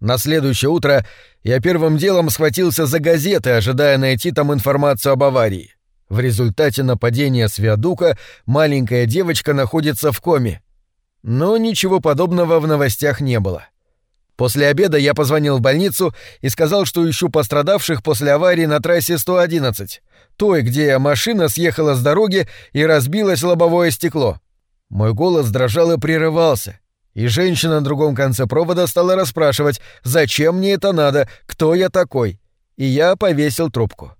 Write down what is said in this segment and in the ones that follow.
На следующее утро я первым делом схватился за газеты, ожидая найти там информацию об аварии. В результате нападения с виадука маленькая девочка находится в коме. Но ничего подобного в новостях не было. После обеда я позвонил в больницу и сказал, что ищу пострадавших после аварии на трассе 111, той, где машина съехала с дороги и разбилось лобовое стекло. Мой голос дрожал и прерывался, и женщина на другом конце провода стала расспрашивать, зачем мне это надо, кто я такой, и я повесил трубку.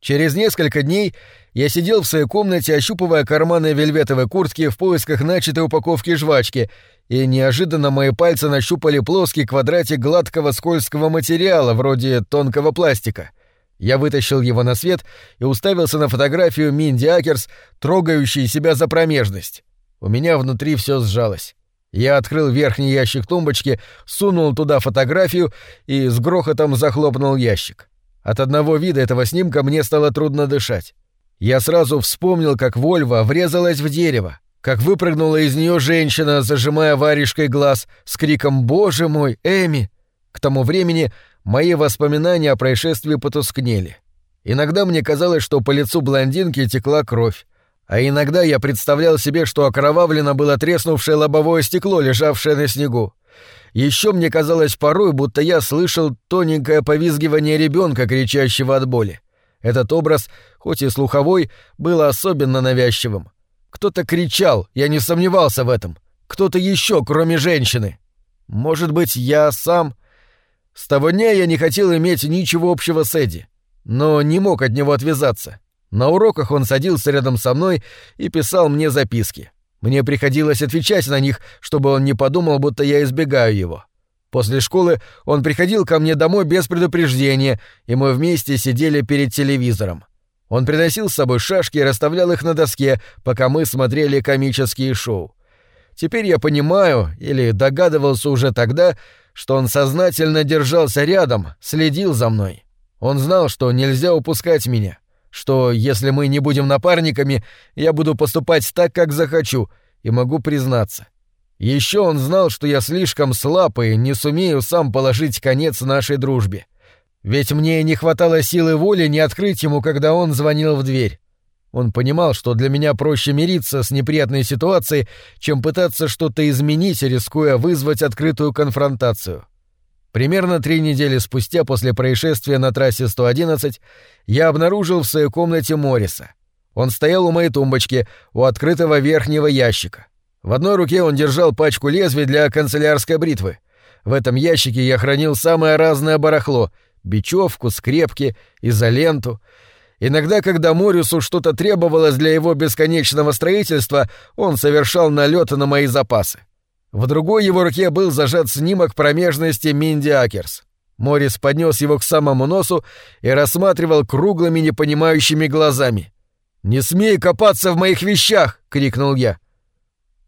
Через несколько дней я сидел в своей комнате, ощупывая карманы вельветовой куртки в поисках начатой упаковки жвачки, и неожиданно мои пальцы нащупали плоский квадратик гладкого скользкого материала, вроде тонкого пластика. Я вытащил его на свет и уставился на фотографию Минди Акерс, трогающей себя за промежность. У меня внутри все сжалось. Я открыл верхний ящик тумбочки, сунул туда фотографию и с грохотом захлопнул ящик. От одного вида этого снимка мне стало трудно дышать. Я сразу вспомнил, как Вольва врезалась в дерево, как выпрыгнула из нее женщина, зажимая варежкой глаз, с криком «Боже мой, Эми!». К тому времени мои воспоминания о происшествии потускнели. Иногда мне казалось, что по лицу блондинки текла кровь, а иногда я представлял себе, что окровавлено было треснувшее лобовое стекло, лежавшее на снегу. Еще мне казалось порой, будто я слышал тоненькое повизгивание ребенка, кричащего от боли. Этот образ, хоть и слуховой, был особенно навязчивым. Кто-то кричал, я не сомневался в этом. Кто-то еще, кроме женщины. Может быть, я сам... С того дня я не хотел иметь ничего общего с Эдди, но не мог от него отвязаться. На уроках он садился рядом со мной и писал мне записки. Мне приходилось отвечать на них, чтобы он не подумал, будто я избегаю его. После школы он приходил ко мне домой без предупреждения, и мы вместе сидели перед телевизором. Он приносил с собой шашки и расставлял их на доске, пока мы смотрели комические шоу. Теперь я понимаю, или догадывался уже тогда, что он сознательно держался рядом, следил за мной. Он знал, что нельзя упускать меня, что если мы не будем напарниками, я буду поступать так, как захочу, и могу признаться. Еще он знал, что я слишком слаб и не сумею сам положить конец нашей дружбе. Ведь мне не хватало силы воли не открыть ему, когда он звонил в дверь. Он понимал, что для меня проще мириться с неприятной ситуацией, чем пытаться что-то изменить, рискуя вызвать открытую конфронтацию. Примерно три недели спустя после происшествия на трассе 111 я обнаружил в своей комнате Морриса. Он стоял у моей тумбочки, у открытого верхнего ящика. В одной руке он держал пачку лезвий для канцелярской бритвы. В этом ящике я хранил самое разное барахло — бечевку, скрепки, изоленту. Иногда, когда Морису что-то требовалось для его бесконечного строительства, он совершал налеты на мои запасы. В другой его руке был зажат снимок промежности Минди Акерс. Морис поднес его к самому носу и рассматривал круглыми непонимающими глазами. «Не смей копаться в моих вещах!» — крикнул я.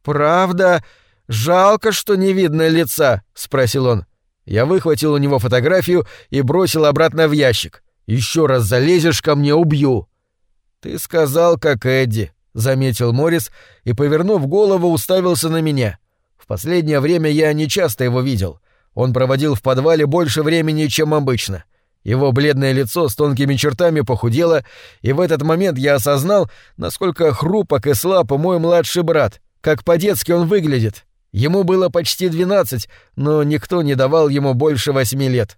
«Правда? Жалко, что не видно лица?» — спросил он. Я выхватил у него фотографию и бросил обратно в ящик. Еще раз залезешь ко мне, убью. Ты сказал, как Эдди, заметил Морис и, повернув голову, уставился на меня. Последнее время я не часто его видел. Он проводил в подвале больше времени, чем обычно. Его бледное лицо с тонкими чертами похудело, и в этот момент я осознал, насколько хрупок и слаб мой младший брат, как по-детски он выглядит. Ему было почти двенадцать, но никто не давал ему больше восьми лет.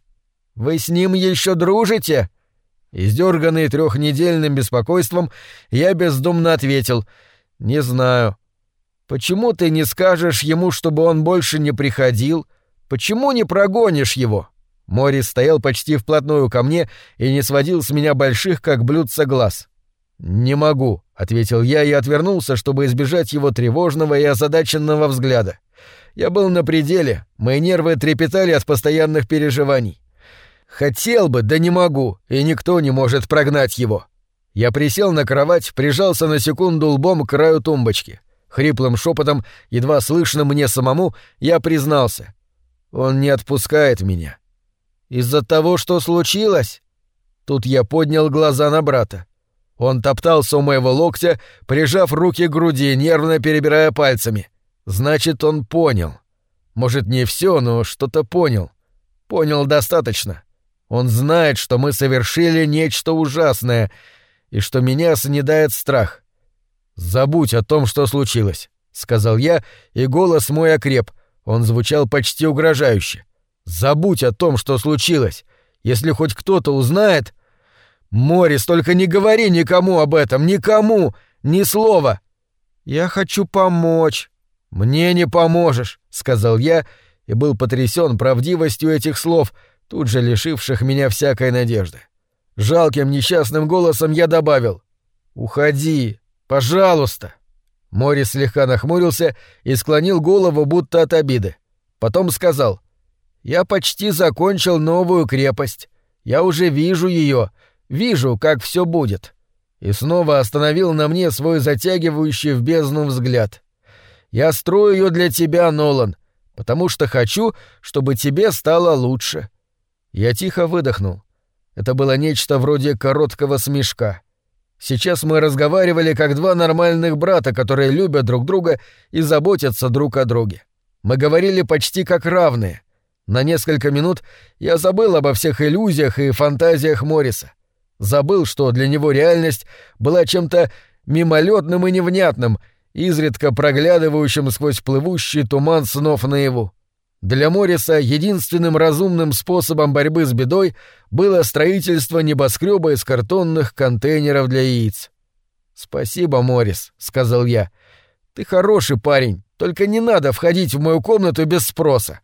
«Вы с ним еще дружите?» Издерганный трехнедельным беспокойством, я бездумно ответил «Не знаю». Почему ты не скажешь ему, чтобы он больше не приходил? Почему не прогонишь его?» Морис стоял почти вплотную ко мне и не сводил с меня больших, как блюдца, глаз. «Не могу», — ответил я и отвернулся, чтобы избежать его тревожного и озадаченного взгляда. Я был на пределе, мои нервы трепетали от постоянных переживаний. Хотел бы, да не могу, и никто не может прогнать его. Я присел на кровать, прижался на секунду лбом к краю тумбочки. Хриплым шепотом, едва слышно мне самому, я признался. Он не отпускает меня. Из-за того, что случилось? Тут я поднял глаза на брата. Он топтался у моего локтя, прижав руки к груди, нервно перебирая пальцами. Значит, он понял. Может, не все, но что-то понял. понял достаточно. Он знает, что мы совершили нечто ужасное и что меня снедает страх. Забудь о том, что случилось, сказал я, и голос мой окреп. Он звучал почти угрожающе. Забудь о том, что случилось. Если хоть кто-то узнает... Морис, только не говори никому об этом, никому, ни слова. Я хочу помочь. Мне не поможешь, сказал я и был потрясен правдивостью этих слов, тут же лишивших меня всякой надежды. Жалким несчастным голосом я добавил «Уходи, пожалуйста». Морис слегка нахмурился и склонил голову будто от обиды. Потом сказал «Я почти закончил новую крепость. Я уже вижу ее, вижу, как все будет». И снова остановил на мне свой затягивающий в бездну взгляд. «Я строю ее для тебя, Нолан, потому что хочу, чтобы тебе стало лучше. Я тихо выдохнул. Это было нечто вроде короткого смешка. Сейчас мы разговаривали как два нормальных брата, которые любят друг друга и заботятся друг о друге. Мы говорили почти как равные. На несколько минут я забыл обо всех иллюзиях и фантазиях Морриса. Забыл, что для него реальность была чем-то мимолетным и невнятным, изредка проглядывающим сквозь плывущий туман снов наяву. Для Морриса единственным разумным способом борьбы с бедой было строительство небоскреба из картонных контейнеров для яиц. «Спасибо, Моррис», — сказал я. «Ты хороший парень, только не надо входить в мою комнату без спроса».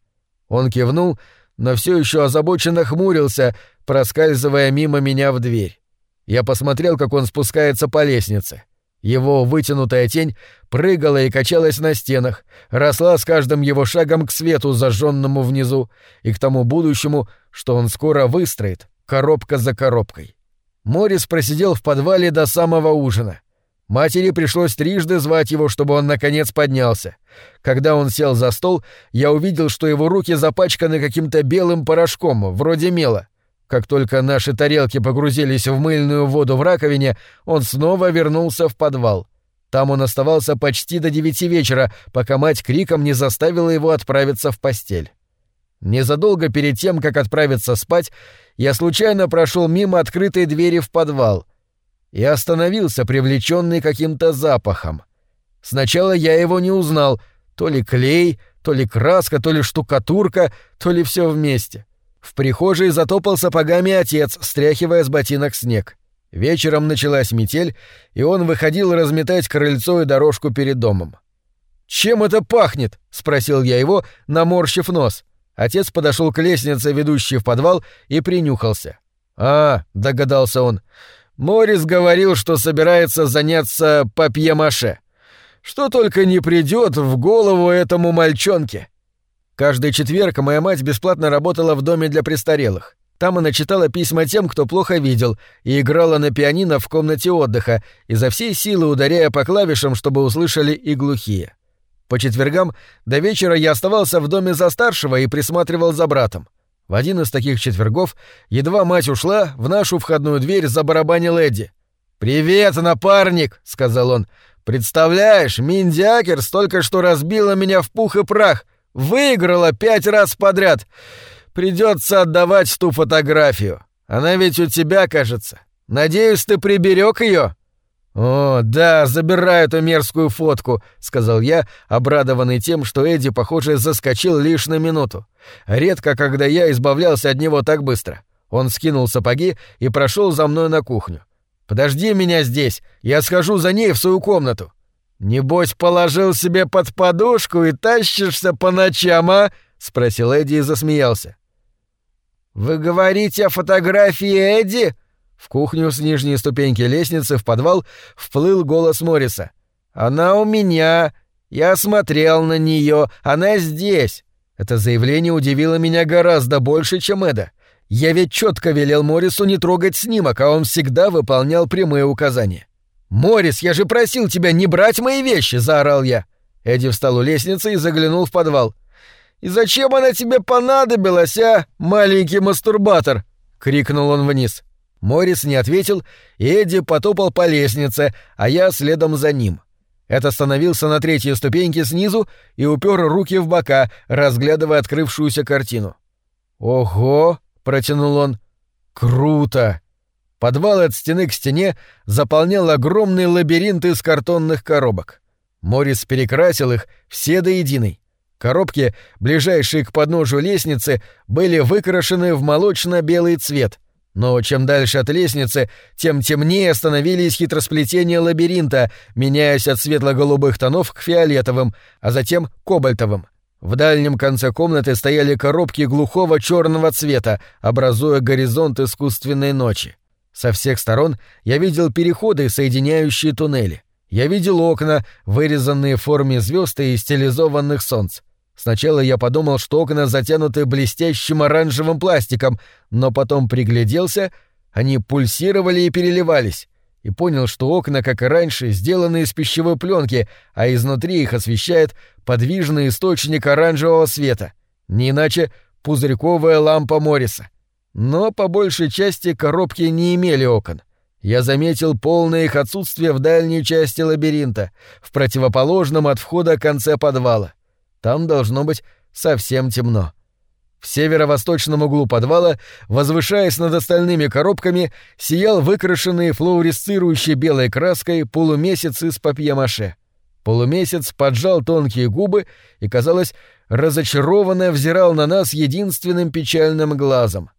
Он кивнул, но все еще озабоченно хмурился, проскальзывая мимо меня в дверь. Я посмотрел, как он спускается по лестнице. Его вытянутая тень прыгала и качалась на стенах, росла с каждым его шагом к свету, зажженному внизу, и к тому будущему, что он скоро выстроит, коробка за коробкой. Морис просидел в подвале до самого ужина. Матери пришлось трижды звать его, чтобы он наконец поднялся. Когда он сел за стол, я увидел, что его руки запачканы каким-то белым порошком, вроде мела. Как только наши тарелки погрузились в мыльную воду в раковине, он снова вернулся в подвал. Там он оставался почти до девяти вечера, пока мать криком не заставила его отправиться в постель. Незадолго перед тем, как отправиться спать, я случайно прошел мимо открытой двери в подвал и остановился, привлеченный каким-то запахом. Сначала я его не узнал, то ли клей, то ли краска, то ли штукатурка, то ли все вместе. В прихожей затопал сапогами отец, стряхивая с ботинок снег. Вечером началась метель, и он выходил разметать крыльцо и дорожку перед домом. «Чем это пахнет?» — спросил я его, наморщив нос. Отец подошел к лестнице, ведущей в подвал, и принюхался. «А, — догадался он, — Морис говорил, что собирается заняться папье-маше. Что только не придет в голову этому мальчонке. Каждый четверг моя мать бесплатно работала в доме для престарелых. Там она читала письма тем, кто плохо видел, и играла на пианино в комнате отдыха, изо всей силы ударяя по клавишам, чтобы услышали и глухие. По четвергам до вечера я оставался в доме за старшего и присматривал за братом. В один из таких четвергов, едва мать ушла, в нашу входную дверь забарабанил Эдди. «Привет, напарник!» — сказал он. «Представляешь, Минди Акерс только что разбила меня в пух и прах. Выиграла пять раз подряд. Придется отдавать ту фотографию. Она ведь у тебя, кажется. Надеюсь, ты приберег ее. «О, да, забирай эту мерзкую фотку», — сказал я, обрадованный тем, что Эдди, похоже, заскочил лишь на минуту. Редко, когда я избавлялся от него так быстро. Он скинул сапоги и прошел за мной на кухню. «Подожди меня здесь, я схожу за ней в свою комнату». «Небось, положил себе под подушку и тащишься по ночам, а?» — спросил Эдди и засмеялся. «Вы говорите о фотографии Эдди?» В кухню с нижней ступеньки лестницы в подвал вплыл голос Морриса. «Она у меня. Я смотрел на нее. Она здесь». Это заявление удивило меня гораздо больше, чем Эда. Я ведь четко велел Моррису не трогать снимок, а он всегда выполнял прямые указания. «Моррис, я же просил тебя не брать мои вещи!» — заорал я. Эдди встал у лестницы и заглянул в подвал. «И зачем она тебе понадобилась, а, маленький мастурбатор?» — крикнул он вниз. Моррис не ответил, и Эдди потопал по лестнице, а я следом за ним. Это остановился на третьей ступеньке снизу и упер руки в бока, разглядывая открывшуюся картину. «Ого!» — протянул он. «Круто!» Подвал от стены к стене заполнял огромный лабиринт из картонных коробок. Морис перекрасил их все до единой. Коробки, ближайшие к подножию лестницы, были выкрашены в молочно-белый цвет. Но чем дальше от лестницы, тем темнее становились хитросплетения лабиринта, меняясь от светло-голубых тонов к фиолетовым, а затем кобальтовым. В дальнем конце комнаты стояли коробки глухого черного цвета, образуя горизонт искусственной ночи. Со всех сторон я видел переходы, соединяющие туннели. Я видел окна, вырезанные в форме звезд и стилизованных солнц. Сначала я подумал, что окна затянуты блестящим оранжевым пластиком, но потом пригляделся, они пульсировали и переливались, и понял, что окна, как и раньше, сделаны из пищевой пленки, а изнутри их освещает подвижный источник оранжевого света, не иначе пузырьковая лампа Морриса. Но по большей части коробки не имели окон. Я заметил полное их отсутствие в дальней части лабиринта, в противоположном от входа конце подвала. Там должно быть совсем темно. В северо-восточном углу подвала, возвышаясь над остальными коробками, сиял выкрашенный флуоресцирующей белой краской полумесяц из папье-маше. Полумесяц поджал тонкие губы и, казалось, разочарованно взирал на нас единственным печальным глазом.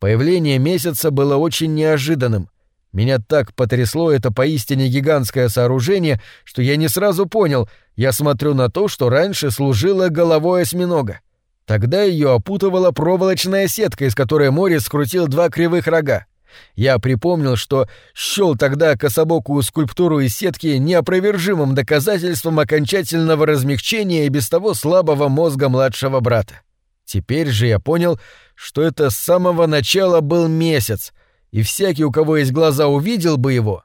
Появление месяца было очень неожиданным. Меня так потрясло это поистине гигантское сооружение, что я не сразу понял, я смотрю на то, что раньше служило головой осьминога. Тогда ее опутывала проволочная сетка, из которой море скрутил два кривых рога. Я припомнил, что счел тогда кособокую скульптуру из сетки неопровержимым доказательством окончательного размягчения и без того слабого мозга младшего брата. Теперь же я понял, что это с самого начала был месяц, и всякий, у кого есть глаза, увидел бы его,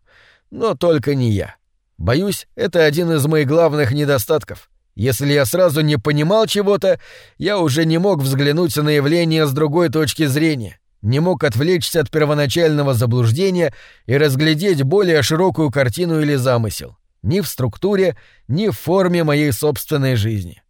но только не я. Боюсь, это один из моих главных недостатков. Если я сразу не понимал чего-то, я уже не мог взглянуть на явление с другой точки зрения, не мог отвлечься от первоначального заблуждения и разглядеть более широкую картину или замысел, ни в структуре, ни в форме моей собственной жизни.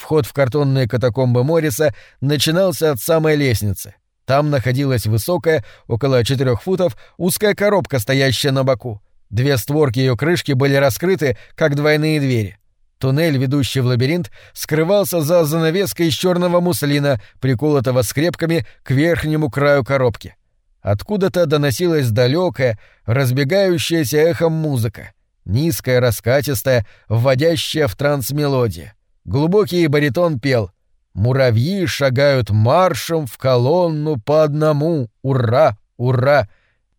Вход в картонные катакомбы Морриса начинался от самой лестницы. Там находилась высокая, около четырех футов, узкая коробка, стоящая на боку. Две створки ее крышки были раскрыты, как двойные двери. Туннель, ведущий в лабиринт, скрывался за занавеской из черного муслина, приколотого скрепками к верхнему краю коробки. Откуда-то доносилась далекая, разбегающаяся эхом музыка, низкая, раскатистая, вводящая в транс мелодия. Глубокий баритон пел «Муравьи шагают маршем в колонну по одному. Ура! Ура!»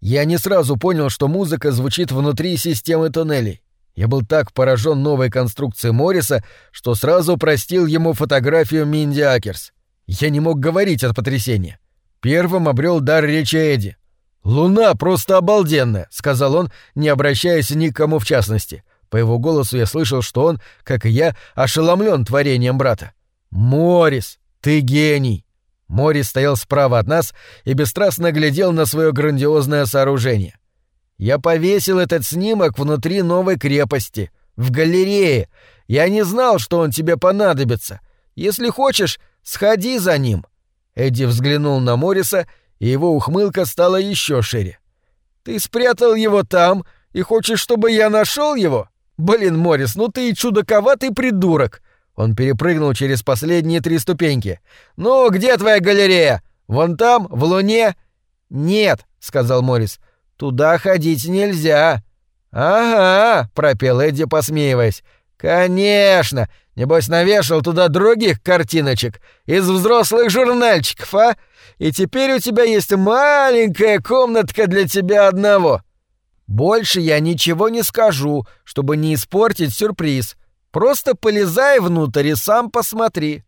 Я не сразу понял, что музыка звучит внутри системы туннелей. Я был так поражен новой конструкцией Морриса, что сразу простил ему фотографию Минди Акерс. Я не мог говорить от потрясения. Первым обрел дар речи Эдди. «Луна просто обалденная», — сказал он, не обращаясь ни к кому в частности. По его голосу я слышал, что он, как и я, ошеломлен творением брата. «Морис, ты гений!» Морис стоял справа от нас и бесстрастно глядел на свое грандиозное сооружение. «Я повесил этот снимок внутри новой крепости, в галерее. Я не знал, что он тебе понадобится. Если хочешь, сходи за ним». Эдди взглянул на Мориса, и его ухмылка стала еще шире. «Ты спрятал его там и хочешь, чтобы я нашел его? «Блин, Морис, ну ты чудаковатый придурок!» Он перепрыгнул через последние три ступеньки. «Ну, где твоя галерея? Вон там, в Луне?» «Нет», — сказал Морис. «Туда ходить нельзя». «Ага», — пропел Эдди, посмеиваясь. «Конечно! Небось, навешал туда других картиночек из взрослых журнальчиков, а? И теперь у тебя есть маленькая комнатка для тебя одного». Больше я ничего не скажу, чтобы не испортить сюрприз. Просто полезай внутрь и сам посмотри.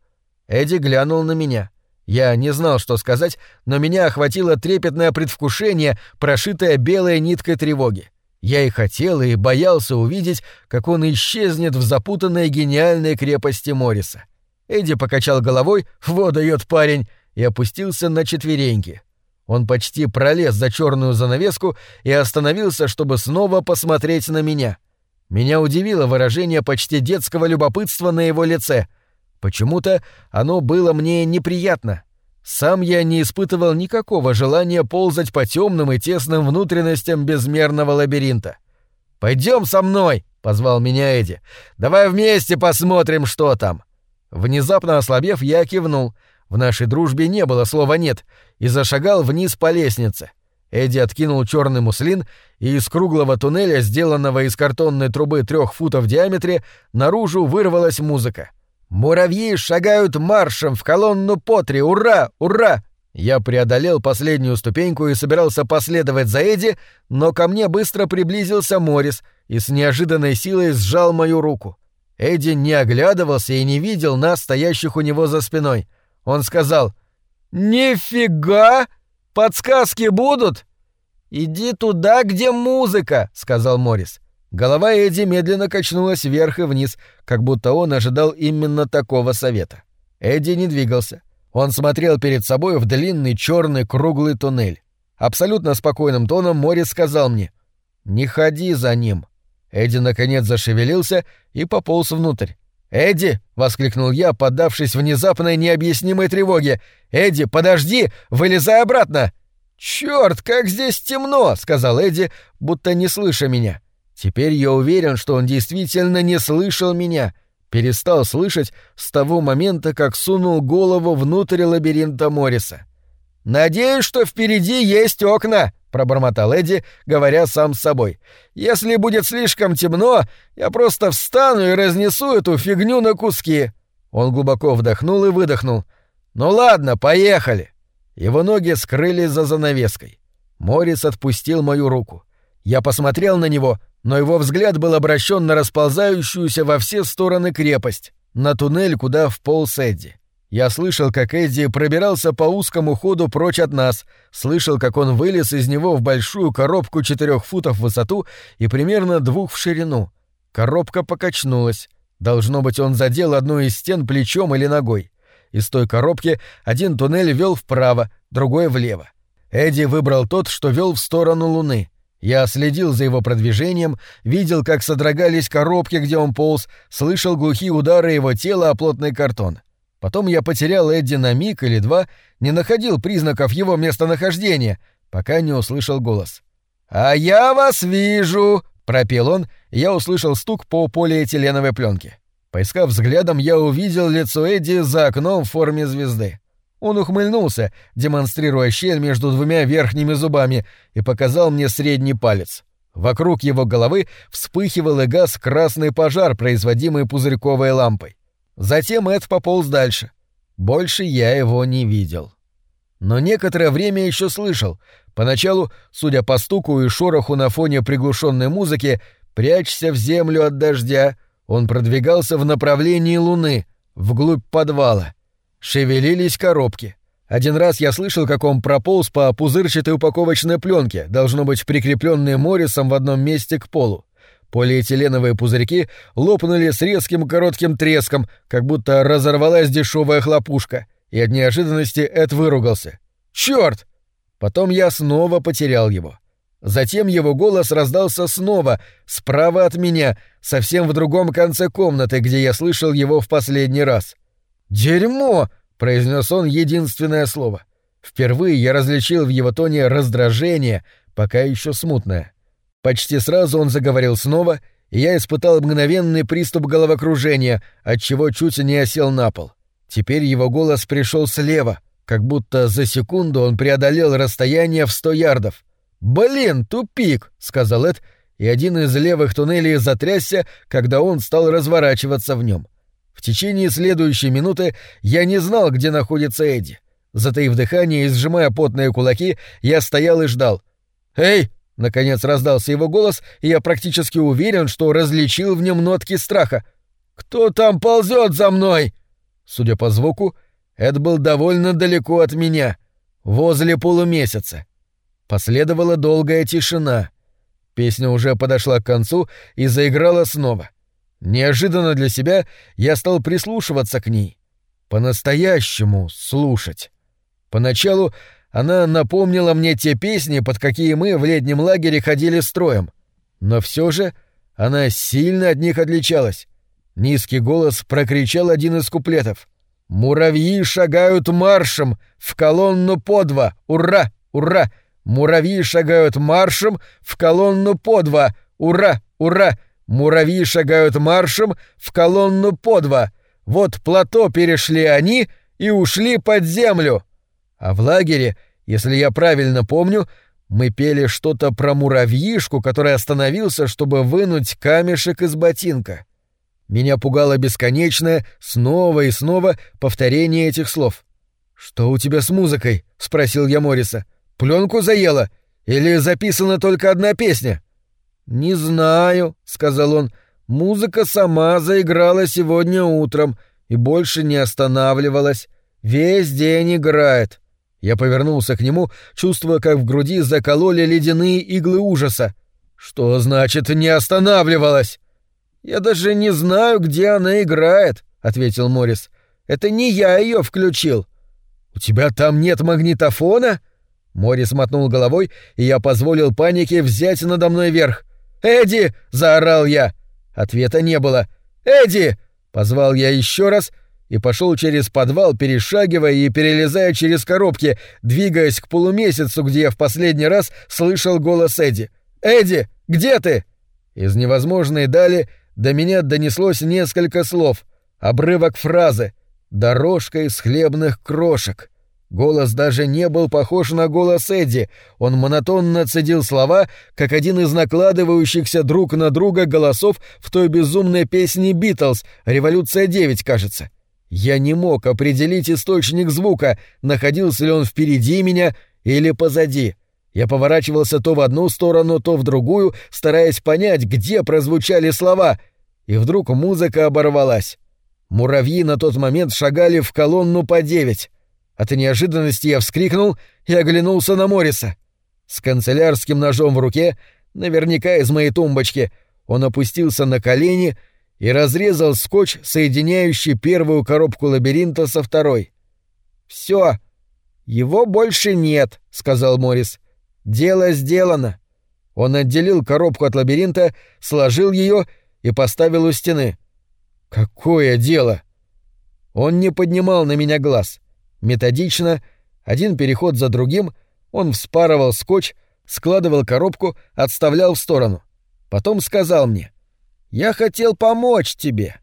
Эдди глянул на меня. Я не знал, что сказать, но меня охватило трепетное предвкушение, прошитое белой ниткой тревоги. Я и хотел, и боялся увидеть, как он исчезнет в запутанной гениальной крепости Морриса. Эдди покачал головой, вот дает парень, и опустился на четвереньки. Он почти пролез за черную занавеску и остановился, чтобы снова посмотреть на меня. Меня удивило выражение почти детского любопытства на его лице. Почему-то оно было мне неприятно. Сам я не испытывал никакого желания ползать по темным и тесным внутренностям безмерного лабиринта. Пойдем со мной, позвал меня Эдди. Давай вместе посмотрим, что там. Внезапно ослабев, я кивнул. В нашей дружбе не было слова нет и зашагал вниз по лестнице. Эдди откинул черный муслин, и из круглого туннеля, сделанного из картонной трубы трех футов в диаметре, наружу вырвалась музыка. «Муравьи шагают маршем в колонну Потри! Ура! Ура!» Я преодолел последнюю ступеньку и собирался последовать за Эдди, но ко мне быстро приблизился Морис и с неожиданной силой сжал мою руку. Эдди не оглядывался и не видел нас, стоящих у него за спиной. Он сказал «Нифига!» Подсказки будут?» «Иди туда, где музыка», — сказал Морис. Голова Эдди медленно качнулась вверх и вниз, как будто он ожидал именно такого совета. Эдди не двигался. Он смотрел перед собой в длинный черный круглый туннель. Абсолютно спокойным тоном Морис сказал мне «Не ходи за ним». Эдди наконец зашевелился и пополз внутрь. «Эдди!» — воскликнул я, поддавшись внезапной необъяснимой тревоге. «Эдди, подожди! Вылезай обратно!» «Чёрт, как здесь темно!» — сказал Эдди, будто не слыша меня. Теперь я уверен, что он действительно не слышал меня. Перестал слышать с того момента, как сунул голову внутрь лабиринта Морриса. «Надеюсь, что впереди есть окна!» Пробормотал Эдди, говоря сам с собой. Если будет слишком темно, я просто встану и разнесу эту фигню на куски. Он глубоко вдохнул и выдохнул. Ну ладно, поехали. Его ноги скрылись за занавеской. Морис отпустил мою руку. Я посмотрел на него, но его взгляд был обращен на расползающуюся во все стороны крепость, на туннель, куда вполз Эдди. Я слышал, как Эдди пробирался по узкому ходу прочь от нас, слышал, как он вылез из него в большую коробку четырех футов в высоту и примерно двух в ширину. Коробка покачнулась. Должно быть, он задел одну из стен плечом или ногой. Из той коробки один туннель вел вправо, другой влево. Эдди выбрал тот, что вел в сторону Луны. Я следил за его продвижением, видел, как содрогались коробки, где он полз, слышал глухие удары его тела о плотный картон. Потом я потерял Эдди на миг или два, не находил признаков его местонахождения, пока не услышал голос. «А я вас вижу!» — пропел он, и я услышал стук по полиэтиленовой пленке. Поискав взглядом, я увидел лицо Эдди за окном в форме звезды. Он ухмыльнулся, демонстрируя щель между двумя верхними зубами, и показал мне средний палец. Вокруг его головы вспыхивал и газ красный пожар, производимый пузырьковой лампой. Затем Эд пополз дальше. Больше я его не видел. Но некоторое время еще слышал. Поначалу, судя по стуку и шороху на фоне приглушенной музыки, прячься в землю от дождя, он продвигался в направлении луны, вглубь подвала. Шевелились коробки. Один раз я слышал, как он прополз по пузырчатой упаковочной пленке, должно быть прикрепленной Моррисом в одном месте к полу. Полиэтиленовые пузырьки лопнули с резким коротким треском, как будто разорвалась дешевая хлопушка, и от неожиданности Эд выругался. «Чёрт!» Потом я снова потерял его. Затем его голос раздался снова, справа от меня, совсем в другом конце комнаты, где я слышал его в последний раз. «Дерьмо!» — произнес он единственное слово. Впервые я различил в его тоне раздражение, пока еще смутное. Почти сразу он заговорил снова, и я испытал мгновенный приступ головокружения, отчего чуть не осел на пол. Теперь его голос пришел слева, как будто за секунду он преодолел расстояние в сто ярдов. «Блин, тупик!» — сказал Эд, и один из левых туннелей затрясся, когда он стал разворачиваться в нем. В течение следующей минуты я не знал, где находится Эдди. Затаив дыхание и сжимая потные кулаки, я стоял и ждал. «Эй!» Наконец раздался его голос, и я практически уверен, что различил в нем нотки страха. «Кто там ползет за мной?» Судя по звуку, Эд был довольно далеко от меня, возле полумесяца. Последовала долгая тишина. Песня уже подошла к концу и заиграла снова. Неожиданно для себя я стал прислушиваться к ней. По-настоящему слушать. Поначалу она напомнила мне те песни, под какие мы в летнем лагере ходили строем. Но все же она сильно от них отличалась. Низкий голос прокричал один из куплетов. Муравьи шагают маршем в колонну по два. Ура! Ура! Муравьи шагают маршем в колонну по два. Ура! Ура! Муравьи шагают маршем в колонну по два. Вот плато перешли они и ушли под землю. А в лагере, если я правильно помню, мы пели что-то про муравьишку, который остановился, чтобы вынуть камешек из ботинка. Меня пугало бесконечное, снова и снова повторение этих слов. «Что у тебя с музыкой?» — спросил я Мориса. Пленку заела? Или записана только одна песня?» «Не знаю», — сказал он. «Музыка сама заиграла сегодня утром и больше не останавливалась. Весь день играет». Я повернулся к нему, чувствуя, как в груди закололи ледяные иглы ужаса. «Что значит «не останавливалась»?» «Я даже не знаю, где она играет», — ответил Морис. «Это не я ее включил». «У тебя там нет магнитофона?» Морис мотнул головой, и я позволил панике взять надо мной верх. «Эдди!» — заорал я. Ответа не было. «Эдди!» — позвал я еще раз и пошел через подвал, перешагивая и перелезая через коробки, двигаясь к полумесяцу, где я в последний раз слышал голос Эдди. «Эдди, где ты?» Из невозможной дали до меня донеслось несколько слов, обрывок фразы «дорожка из хлебных крошек». Голос даже не был похож на голос Эдди, он монотонно цедил слова, как один из накладывающихся друг на друга голосов в той безумной песне «Битлз», «Революция 9», кажется. Я не мог определить источник звука, находился ли он впереди меня или позади. Я поворачивался то в одну сторону, то в другую, стараясь понять, где прозвучали слова, и вдруг музыка оборвалась. Муравьи на тот момент шагали в колонну по девять. От неожиданности я вскрикнул и оглянулся на Мориса. С канцелярским ножом в руке, наверняка из моей тумбочки, он опустился на колени и разрезал скотч, соединяющий первую коробку лабиринта со второй. «Все, его больше нет», — сказал Морис. «Дело сделано». Он отделил коробку от лабиринта, сложил ее и поставил у стены. «Какое дело?» Он не поднимал на меня глаз. Методично, один переход за другим, он вспарывал скотч, складывал коробку, отставлял в сторону. Потом сказал мне, «Я хотел помочь тебе.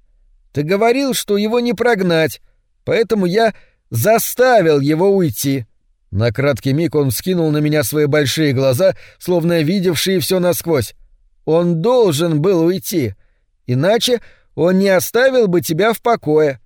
Ты говорил, что его не прогнать, поэтому я заставил его уйти». На краткий миг он вскинул на меня свои большие глаза, словно видевшие все насквозь. «Он должен был уйти, иначе он не оставил бы тебя в покое.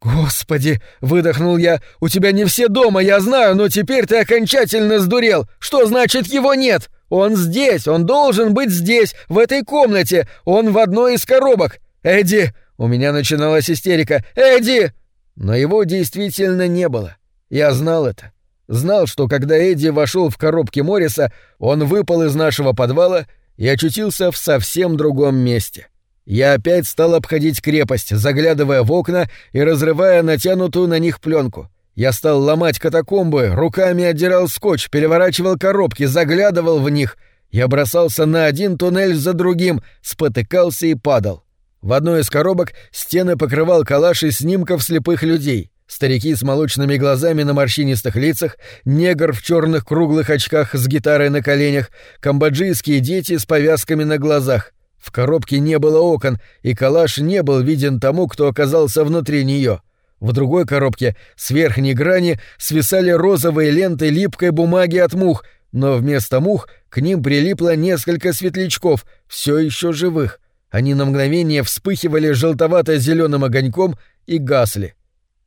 «Господи!» — выдохнул я. «У тебя не все дома, я знаю, но теперь ты окончательно сдурел. Что значит его нет? Он здесь, он должен быть здесь, в этой комнате. Он в одной из коробок. Эдди!» У меня начиналась истерика. «Эдди!» Но его действительно не было. Я знал это. Знал, что когда Эдди вошел в коробки Морриса, он выпал из нашего подвала и очутился в совсем другом месте. Я опять стал обходить крепость, заглядывая в окна и разрывая натянутую на них пленку. Я стал ломать катакомбы, руками отдирал скотч, переворачивал коробки, заглядывал в них. Я бросался на один туннель за другим, спотыкался и падал. В одной из коробок стены покрывал калаш из снимков слепых людей. Старики с молочными глазами на морщинистых лицах, негр в черных круглых очках с гитарой на коленях, камбоджийские дети с повязками на глазах — в коробке не было окон, и калаш не был виден тому, кто оказался внутри нее. В другой коробке с верхней грани свисали розовые ленты липкой бумаги от мух, но вместо мух к ним прилипло несколько светлячков, все еще живых. Они на мгновение вспыхивали желтовато-зеленым огоньком и гасли.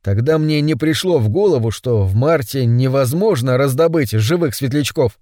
Тогда мне не пришло в голову, что в марте невозможно раздобыть живых светлячков.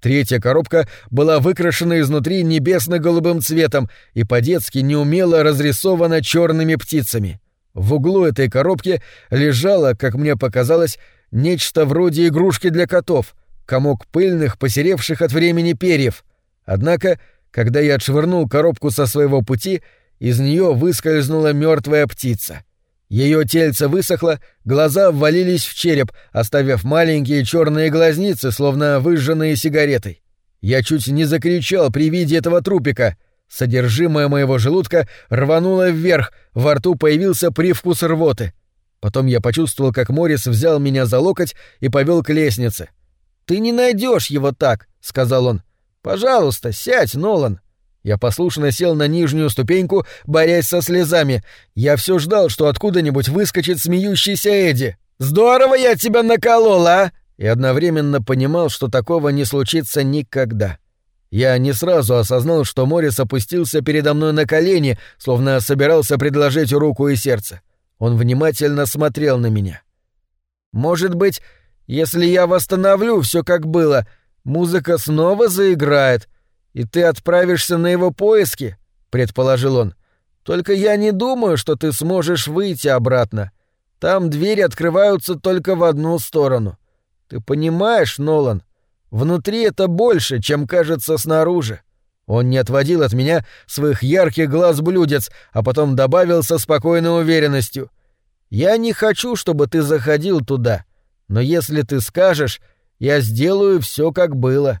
Третья коробка была выкрашена изнутри небесно-голубым цветом и по-детски неумело разрисована черными птицами. В углу этой коробки лежало, как мне показалось, нечто вроде игрушки для котов, комок пыльных, посеревших от времени перьев. Однако, когда я отшвырнул коробку со своего пути, из нее выскользнула мертвая птица. Ее тельце высохло, глаза ввалились в череп, оставив маленькие черные глазницы, словно выжженные сигаретой. Я чуть не закричал при виде этого трупика. Содержимое моего желудка рвануло вверх, во рту появился привкус рвоты. Потом я почувствовал, как Морис взял меня за локоть и повел к лестнице. «Ты не найдешь его так», — сказал он. «Пожалуйста, сядь, Нолан». Я послушно сел на нижнюю ступеньку, борясь со слезами. Я все ждал, что откуда-нибудь выскочит смеющийся Эдди. «Здорово я тебя наколол, а!» И одновременно понимал, что такого не случится никогда. Я не сразу осознал, что Морис опустился передо мной на колени, словно собирался предложить руку и сердце. Он внимательно смотрел на меня. «Может быть, если я восстановлю все как было, музыка снова заиграет, и ты отправишься на его поиски?» — предположил он. «Только я не думаю, что ты сможешь выйти обратно. Там двери открываются только в одну сторону. Ты понимаешь, Нолан, Внутри это больше, чем кажется снаружи. Он не отводил от меня своих ярких глаз-блюдец, а потом добавил со спокойной уверенностью. «Я не хочу, чтобы ты заходил туда, но если ты скажешь, я сделаю все, как было».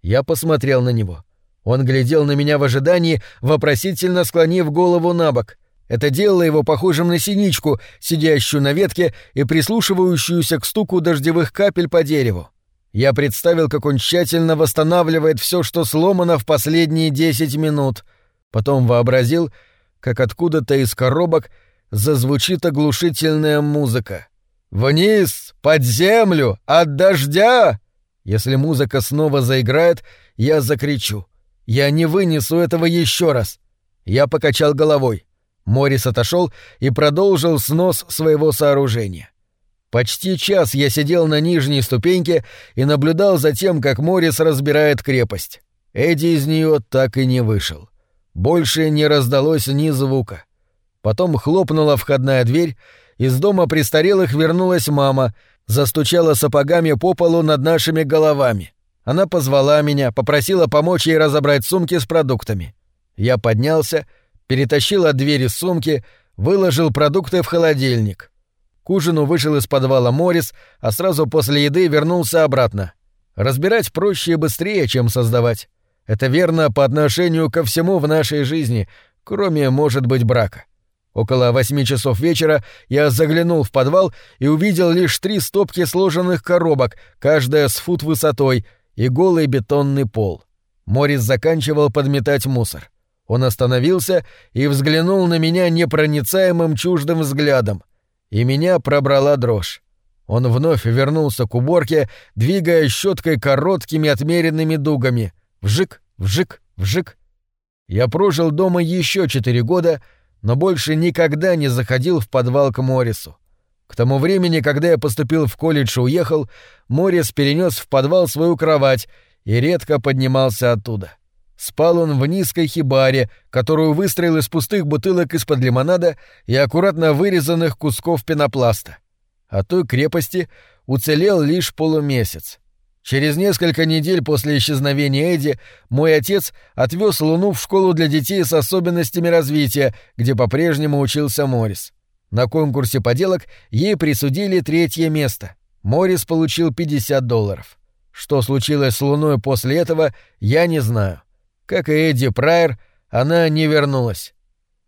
Я посмотрел на него. Он глядел на меня в ожидании, вопросительно склонив голову на бок. Это делало его похожим на синичку, сидящую на ветке и прислушивающуюся к стуку дождевых капель по дереву. Я представил, как он тщательно восстанавливает все, что сломано в последние десять минут. Потом вообразил, как откуда-то из коробок зазвучит оглушительная музыка. «Вниз! Под землю! От дождя!» Если музыка снова заиграет, я закричу. Я не вынесу этого еще раз. Я покачал головой. Морис отошел и продолжил снос своего сооружения. Почти час я сидел на нижней ступеньке и наблюдал за тем, как Морис разбирает крепость. Эдди из нее так и не вышел. Больше не раздалось ни звука. Потом хлопнула входная дверь, из дома престарелых вернулась мама, застучала сапогами по полу над нашими головами. Она позвала меня, попросила помочь ей разобрать сумки с продуктами. Я поднялся, перетащил от двери сумки, выложил продукты в холодильник — к ужину вышел из подвала Морис, а сразу после еды вернулся обратно. Разбирать проще и быстрее, чем создавать. Это верно по отношению ко всему в нашей жизни, кроме, может быть, брака. Около восьми часов вечера я заглянул в подвал и увидел лишь три стопки сложенных коробок, каждая с фут высотой, и голый бетонный пол. Морис заканчивал подметать мусор. Он остановился и взглянул на меня непроницаемым чуждым взглядом — и меня пробрала дрожь. Он вновь вернулся к уборке, двигая щеткой короткими отмеренными дугами. Вжик, вжик, вжик. Я прожил дома еще четыре года, но больше никогда не заходил в подвал к Морису. К тому времени, когда я поступил в колледж и уехал, Морис перенес в подвал свою кровать и редко поднимался оттуда. — Спал он в низкой хибаре, которую выстроил из пустых бутылок из-под лимонада и аккуратно вырезанных кусков пенопласта. А той крепости уцелел лишь полумесяц. Через несколько недель после исчезновения Эдди мой отец отвез Луну в школу для детей с особенностями развития, где по-прежнему учился Морис. На конкурсе поделок ей присудили третье место. Морис получил 50 долларов. Что случилось с Луной после этого, я не знаю. Как и Эдди Прайер, она не вернулась.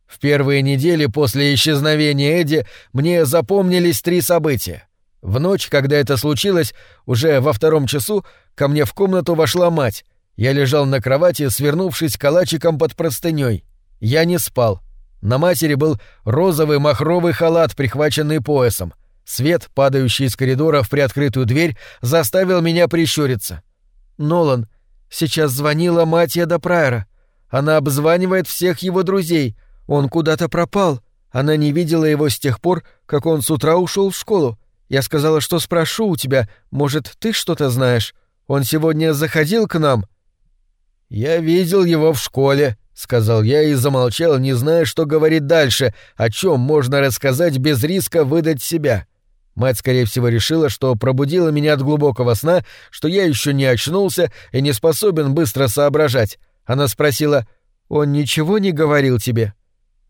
В первые недели после исчезновения Эдди мне запомнились три события. В ночь, когда это случилось, уже во втором часу, ко мне в комнату вошла мать. Я лежал на кровати, свернувшись калачиком под простыней. Я не спал. На матери был розовый махровый халат, прихваченный поясом. Свет, падающий из коридора в приоткрытую дверь, заставил меня прищуриться. «Нолан, Сейчас звонила мать Эда Прайера. Она обзванивает всех его друзей. Он куда-то пропал. Она не видела его с тех пор, как он с утра ушел в школу. Я сказала, что спрошу у тебя, может, ты что-то знаешь. Он сегодня заходил к нам?» «Я видел его в школе», — сказал я и замолчал, не зная, что говорить дальше, о чем можно рассказать без риска выдать себя. Мать, скорее всего, решила, что пробудила меня от глубокого сна, что я еще не очнулся и не способен быстро соображать. Она спросила, «Он ничего не говорил тебе?»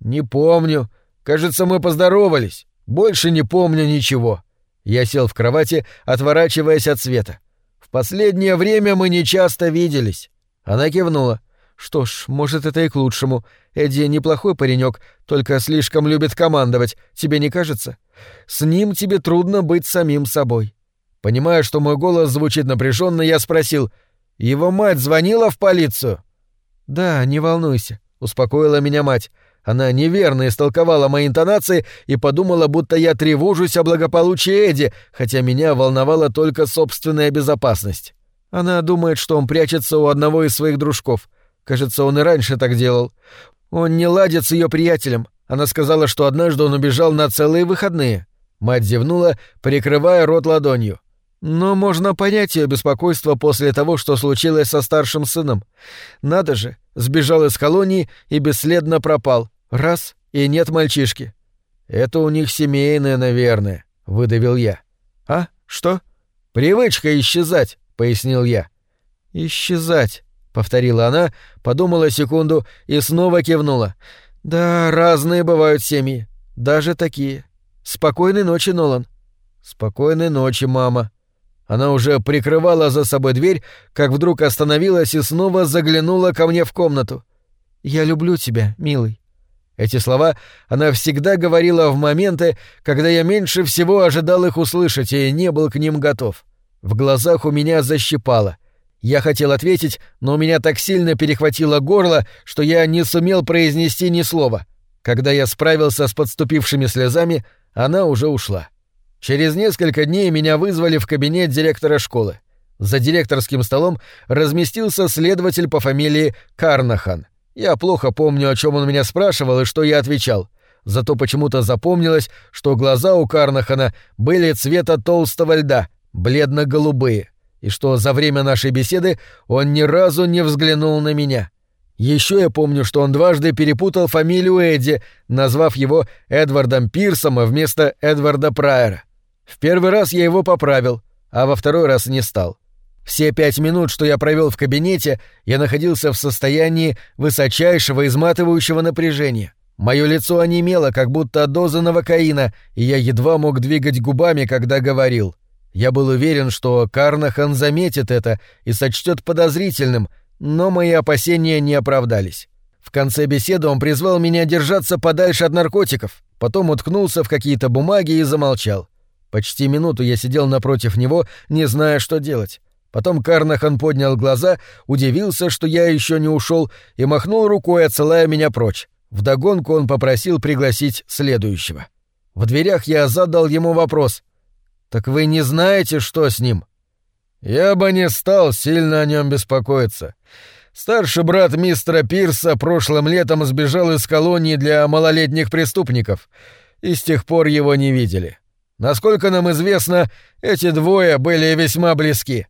«Не помню. Кажется, мы поздоровались. Больше не помню ничего». Я сел в кровати, отворачиваясь от света. «В последнее время мы не часто виделись». Она кивнула. «Что ж, может, это и к лучшему. Эдди неплохой паренек, только слишком любит командовать. Тебе не кажется? С ним тебе трудно быть самим собой. Понимая, что мой голос звучит напряженно, я спросил, «Его мать звонила в полицию?» «Да, не волнуйся», — успокоила меня мать. Она неверно истолковала мои интонации и подумала, будто я тревожусь о благополучии Эдди, хотя меня волновала только собственная безопасность. Она думает, что он прячется у одного из своих дружков. Кажется, он и раньше так делал. Он не ладит с ее приятелем. Она сказала, что однажды он убежал на целые выходные. Мать зевнула, прикрывая рот ладонью. Но можно понять ее беспокойство после того, что случилось со старшим сыном. Надо же, сбежал из колонии и бесследно пропал. Раз — и нет мальчишки. Это у них семейное, наверное, — выдавил я. А? Что? Привычка исчезать, — пояснил я. Исчезать, — повторила она, подумала секунду и снова кивнула. Да, разные бывают семьи, даже такие. Спокойной ночи, Нолан. Спокойной ночи, мама. Она уже прикрывала за собой дверь, как вдруг остановилась и снова заглянула ко мне в комнату. «Я люблю тебя, милый». Эти слова она всегда говорила в моменты, когда я меньше всего ожидал их услышать и не был к ним готов. В глазах у меня защипало. Я хотел ответить, но у меня так сильно перехватило горло, что я не сумел произнести ни слова. Когда я справился с подступившими слезами, она уже ушла. Через несколько дней меня вызвали в кабинет директора школы. За директорским столом разместился следователь по фамилии Карнахан. Я плохо помню, о чем он меня спрашивал и что я отвечал. Зато почему-то запомнилось, что глаза у Карнахана были цвета толстого льда, бледно-голубые, и что за время нашей беседы он ни разу не взглянул на меня. Еще я помню, что он дважды перепутал фамилию Эдди, назвав его Эдвардом Пирсом вместо Эдварда Прайера. В первый раз я его поправил, а во второй раз не стал. Все пять минут, что я провел в кабинете, я находился в состоянии высочайшего изматывающего напряжения. Мое лицо онемело, как будто от дозы новокаина, и я едва мог двигать губами, когда говорил. Я был уверен, что Карнахан заметит это и сочтет подозрительным, но мои опасения не оправдались. В конце беседы он призвал меня держаться подальше от наркотиков, потом уткнулся в какие-то бумаги и замолчал. Почти минуту я сидел напротив него, не зная, что делать. Потом Карнахан поднял глаза, удивился, что я еще не ушел, и махнул рукой, отсылая меня прочь. Вдогонку он попросил пригласить следующего. В дверях я задал ему вопрос. «Так вы не знаете, что с ним?» «Я бы не стал сильно о нем беспокоиться. Старший брат мистера Пирса прошлым летом сбежал из колонии для малолетних преступников, и с тех пор его не видели. Насколько нам известно, эти двое были весьма близки.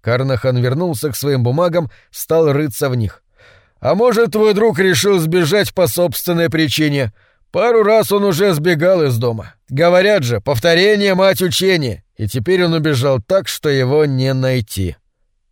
Карнахан вернулся к своим бумагам, стал рыться в них. А может, твой друг решил сбежать по собственной причине? Пару раз он уже сбегал из дома. Говорят же, повторение мать учения. И теперь он убежал так, что его не найти.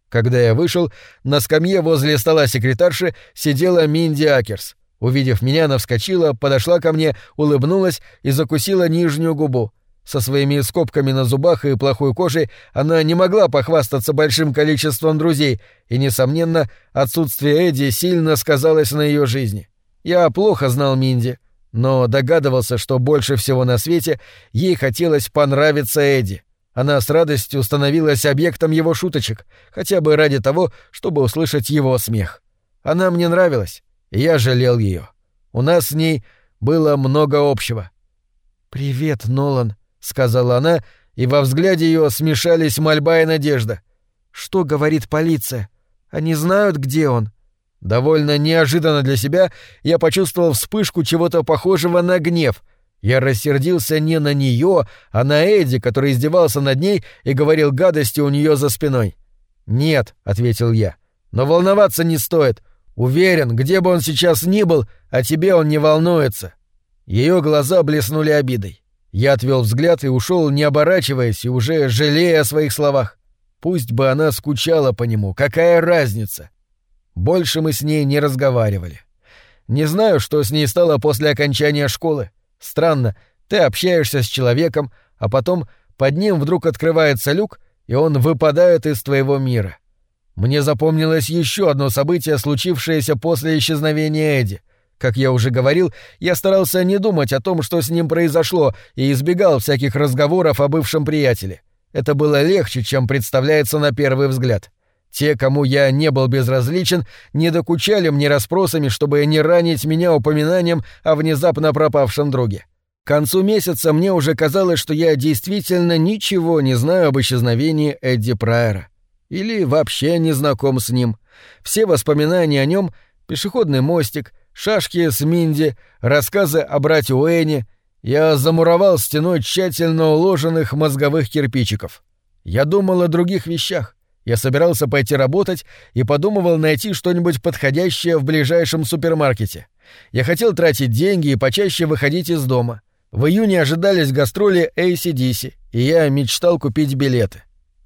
Когда я вышел, на скамье возле стола секретарши сидела Минди Акерс. Увидев меня, она вскочила, подошла ко мне, улыбнулась и закусила нижнюю губу. Со своими скобками на зубах и плохой кожей она не могла похвастаться большим количеством друзей, и, несомненно, отсутствие Эдди сильно сказалось на ее жизни. Я плохо знал Минди, но догадывался, что больше всего на свете ей хотелось понравиться Эдди. Она с радостью становилась объектом его шуточек, хотя бы ради того, чтобы услышать его смех. Она мне нравилась, и я жалел ее. У нас с ней было много общего. «Привет, Нолан», сказала она, и во взгляде ее смешались мольба и надежда. Что говорит полиция? Они знают, где он. Довольно неожиданно для себя я почувствовал вспышку чего-то похожего на гнев. Я рассердился не на нее, а на Эдди, который издевался над ней и говорил гадости у нее за спиной. «Нет», — ответил я, — «но волноваться не стоит. Уверен, где бы он сейчас ни был, о тебе он не волнуется». Ее глаза блеснули обидой. Я отвел взгляд и ушел, не оборачиваясь и уже жалея о своих словах. Пусть бы она скучала по нему, какая разница? Больше мы с ней не разговаривали. Не знаю, что с ней стало после окончания школы. Странно, ты общаешься с человеком, а потом под ним вдруг открывается люк, и он выпадает из твоего мира. Мне запомнилось еще одно событие, случившееся после исчезновения Эдди. Как я уже говорил, я старался не думать о том, что с ним произошло, и избегал всяких разговоров о бывшем приятеле. Это было легче, чем представляется на первый взгляд. Те, кому я не был безразличен, не докучали мне расспросами, чтобы не ранить меня упоминанием о внезапно пропавшем друге. К концу месяца мне уже казалось, что я действительно ничего не знаю об исчезновении Эдди Прайера. Или вообще не знаком с ним. Все воспоминания о нем — пешеходный мостик, шашки с Минди, рассказы о брате Уэйне — я замуровал стеной тщательно уложенных мозговых кирпичиков. Я думал о других вещах. Я собирался пойти работать и подумывал найти что-нибудь подходящее в ближайшем супермаркете. Я хотел тратить деньги и почаще выходить из дома. В июне ожидались гастроли ACDC, и я мечтал купить билеты.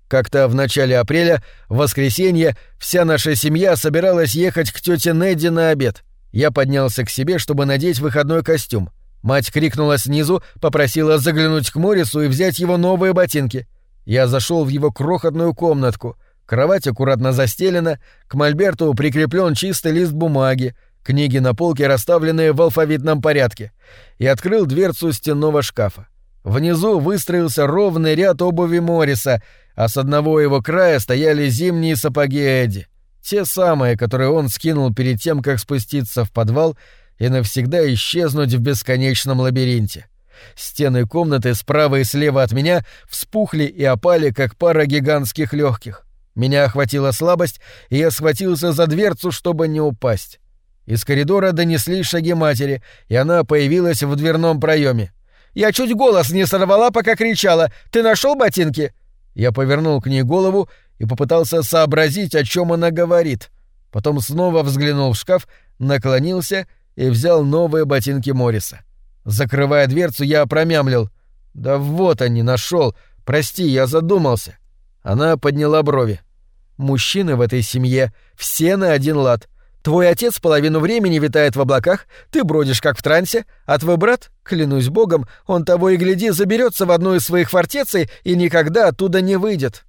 Как-то в начале апреля, в воскресенье, вся наша семья собиралась ехать к тете Недди на обед. Я поднялся к себе, чтобы надеть выходной костюм. Мать крикнула снизу, попросила заглянуть к Морису и взять его новые ботинки. Я зашел в его крохотную комнатку — Кровать аккуратно застелена, к мольберту прикреплен чистый лист бумаги, книги на полке расставлены в алфавитном порядке, и открыл дверцу стенного шкафа. Внизу выстроился ровный ряд обуви Морриса, а с одного его края стояли зимние сапоги Эдди. Те самые, которые он скинул перед тем, как спуститься в подвал и навсегда исчезнуть в бесконечном лабиринте. Стены комнаты справа и слева от меня вспухли и опали, как пара гигантских легких. Меня охватила слабость, и я схватился за дверцу, чтобы не упасть. Из коридора донеслись шаги матери, и она появилась в дверном проеме. «Я чуть голос не сорвала, пока кричала. Ты нашел ботинки?» Я повернул к ней голову и попытался сообразить, о чем она говорит. Потом снова взглянул в шкаф, наклонился и взял новые ботинки Морриса. Закрывая дверцу, я промямлил. «Да вот они, нашел. Прости, я задумался». Она подняла брови. Мужчины в этой семье все на один лад. Твой отец половину времени витает в облаках, ты бродишь как в трансе, а твой брат, клянусь богом, он того и гляди заберется в одну из своих фортеций и никогда оттуда не выйдет.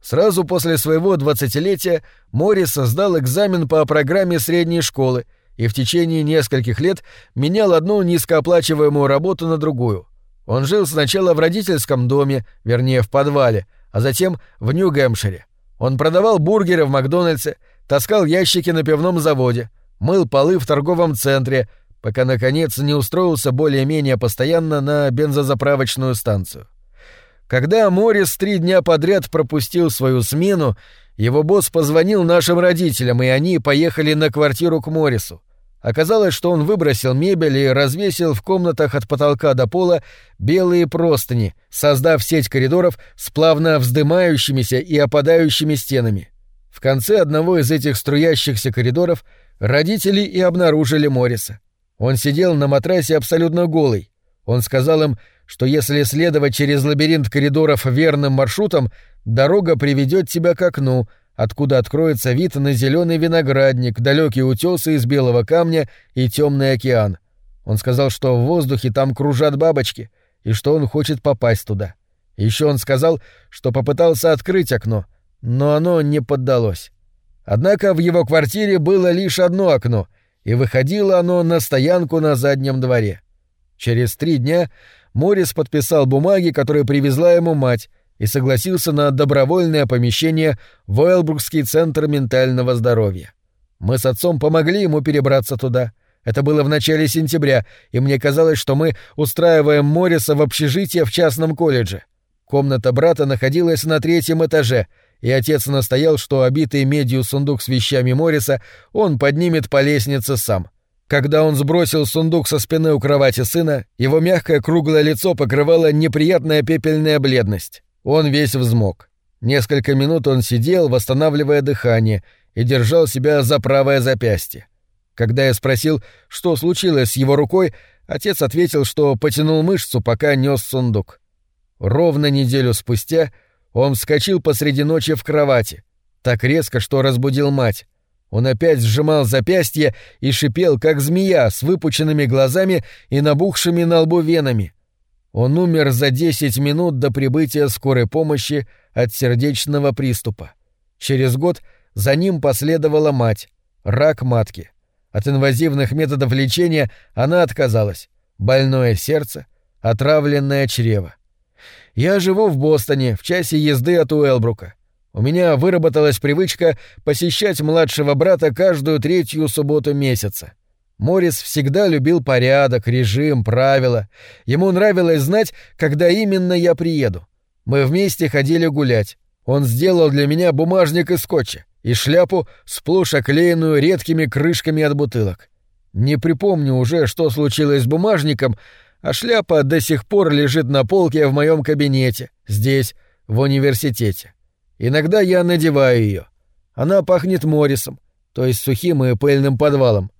Сразу после своего двадцатилетия Морис сдал экзамен по программе средней школы и в течение нескольких лет менял одну низкооплачиваемую работу на другую. Он жил сначала в родительском доме, вернее, в подвале, а затем в Нью-Гэмпшире. Он продавал бургеры в Макдональдсе, таскал ящики на пивном заводе, мыл полы в торговом центре, пока, наконец, не устроился более-менее постоянно на бензозаправочную станцию. Когда Моррис три дня подряд пропустил свою смену, его босс позвонил нашим родителям, и они поехали на квартиру к Моррису. Оказалось, что он выбросил мебель и развесил в комнатах от потолка до пола белые простыни, создав сеть коридоров с плавно вздымающимися и опадающими стенами. В конце одного из этих струящихся коридоров родители и обнаружили Морриса. Он сидел на матрасе абсолютно голый. Он сказал им, что если следовать через лабиринт коридоров верным маршрутом, дорога приведет тебя к окну, откуда откроется вид на зеленый виноградник, далекие утесы из белого камня и темный океан. Он сказал, что в воздухе там кружат бабочки, и что он хочет попасть туда. Еще он сказал, что попытался открыть окно, но оно не поддалось. Однако в его квартире было лишь одно окно, и выходило оно на стоянку на заднем дворе. Через три дня Морис подписал бумаги, которые привезла ему мать, и согласился на добровольное помещение в Уэлбургский центр ментального здоровья. Мы с отцом помогли ему перебраться туда. Это было в начале сентября, и мне казалось, что мы устраиваем Морриса в общежитие в частном колледже. Комната брата находилась на третьем этаже, и отец настоял, что обитый медью сундук с вещами Морриса он поднимет по лестнице сам. Когда он сбросил сундук со спины у кровати сына, его мягкое круглое лицо покрывало неприятная пепельная бледность. Он весь взмок. Несколько минут он сидел, восстанавливая дыхание, и держал себя за правое запястье. Когда я спросил, что случилось с его рукой, отец ответил, что потянул мышцу, пока нес сундук. Ровно неделю спустя он вскочил посреди ночи в кровати, так резко, что разбудил мать. Он опять сжимал запястье и шипел, как змея, с выпученными глазами и набухшими на лбу венами. Он умер за 10 минут до прибытия скорой помощи от сердечного приступа. Через год за ним последовала мать, рак матки. От инвазивных методов лечения она отказалась. Больное сердце, отравленное чрево. Я живу в Бостоне, в часе езды от Уэлбрука. У меня выработалась привычка посещать младшего брата каждую третью субботу месяца. Морис всегда любил порядок, режим, правила. Ему нравилось знать, когда именно я приеду. Мы вместе ходили гулять. Он сделал для меня бумажник из скотча и шляпу, сплошь оклеенную редкими крышками от бутылок. Не припомню уже, что случилось с бумажником, а шляпа до сих пор лежит на полке в моем кабинете, здесь, в университете. Иногда я надеваю ее. Она пахнет Моррисом, то есть сухим и пыльным подвалом.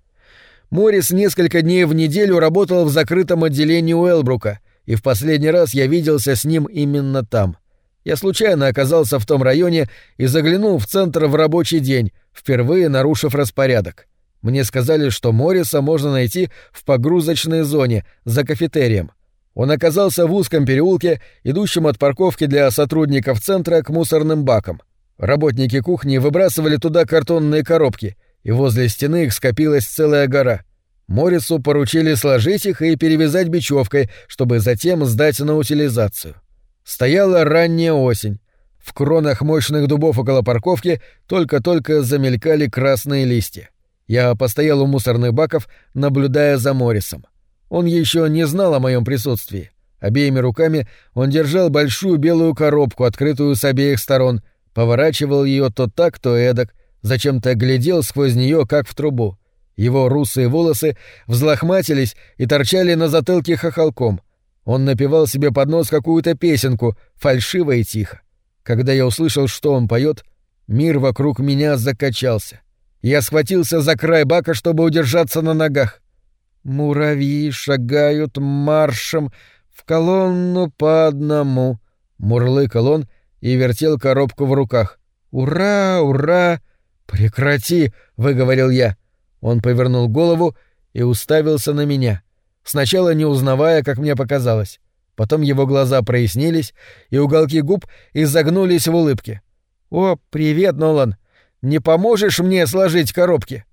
Моррис несколько дней в неделю работал в закрытом отделении Уэлбрука, и в последний раз я виделся с ним именно там. Я случайно оказался в том районе и заглянул в центр в рабочий день, впервые нарушив распорядок. Мне сказали, что Морриса можно найти в погрузочной зоне, за кафетерием. Он оказался в узком переулке, идущем от парковки для сотрудников центра к мусорным бакам. Работники кухни выбрасывали туда картонные коробки, и возле стены их скопилась целая гора. Моррису поручили сложить их и перевязать бечевкой, чтобы затем сдать на утилизацию. Стояла ранняя осень. В кронах мощных дубов около парковки только-только замелькали красные листья. Я постоял у мусорных баков, наблюдая за Моррисом. Он еще не знал о моем присутствии. Обеими руками он держал большую белую коробку, открытую с обеих сторон, поворачивал ее то так, то эдак, зачем-то глядел сквозь нее, как в трубу. Его русые волосы взлохматились и торчали на затылке хохолком. Он напевал себе под нос какую-то песенку, фальшиво и тихо. Когда я услышал, что он поет, мир вокруг меня закачался. Я схватился за край бака, чтобы удержаться на ногах. Муравьи шагают маршем в колонну по одному. Мурлыкал он и вертел коробку в руках. «Ура! Ура!» «Прекрати!» — выговорил я. Он повернул голову и уставился на меня сначала не узнавая, как мне показалось. Потом его глаза прояснились, и уголки губ изогнулись в улыбке. «О, привет, Нолан! Не поможешь мне сложить коробки?»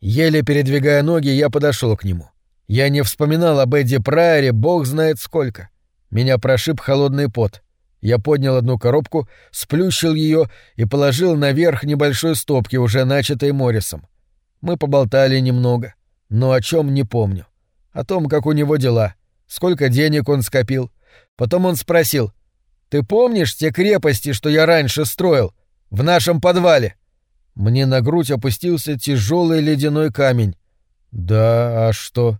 Еле передвигая ноги, я подошел к нему. Я не вспоминал об Эдди Прайере, бог знает сколько. Меня прошиб холодный пот. Я поднял одну коробку, сплющил ее и положил наверх небольшой стопки, уже начатой Моррисом. Мы поболтали немного, но о чем не помню о том, как у него дела, сколько денег он скопил. Потом он спросил, «Ты помнишь те крепости, что я раньше строил? В нашем подвале?» Мне на грудь опустился тяжелый ледяной камень. «Да, а что?»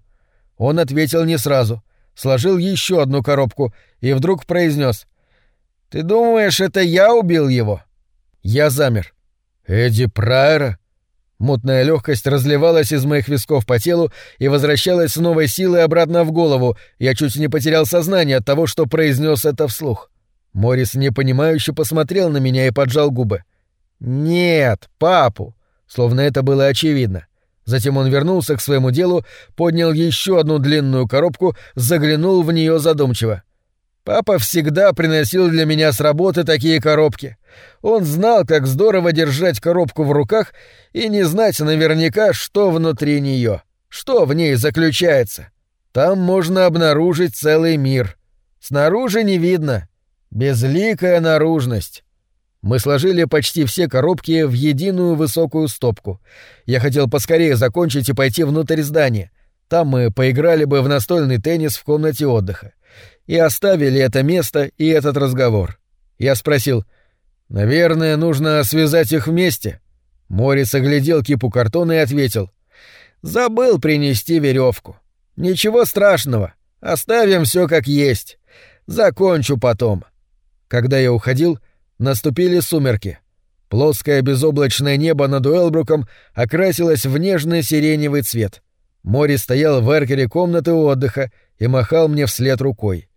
Он ответил не сразу, сложил еще одну коробку и вдруг произнес, «Ты думаешь, это я убил его?» Я замер. «Эдди Прайера?» Мутная легкость разливалась из моих висков по телу и возвращалась с новой силой обратно в голову. Я чуть не потерял сознание от того, что произнес это вслух. Морис непонимающе посмотрел на меня и поджал губы. «Нет, папу!» Словно это было очевидно. Затем он вернулся к своему делу, поднял еще одну длинную коробку, заглянул в нее задумчиво. Папа всегда приносил для меня с работы такие коробки. Он знал, как здорово держать коробку в руках и не знать наверняка, что внутри нее, что в ней заключается. Там можно обнаружить целый мир. Снаружи не видно. Безликая наружность. Мы сложили почти все коробки в единую высокую стопку. Я хотел поскорее закончить и пойти внутрь здания. Там мы поиграли бы в настольный теннис в комнате отдыха и оставили это место и этот разговор. Я спросил, «Наверное, нужно связать их вместе?» Морис оглядел кипу картона и ответил, «Забыл принести веревку. Ничего страшного, оставим все как есть. Закончу потом». Когда я уходил, наступили сумерки. Плоское безоблачное небо над Уэлбруком окрасилось в нежный сиреневый цвет. Мори стоял в эркере комнаты отдыха и махал мне вслед рукой.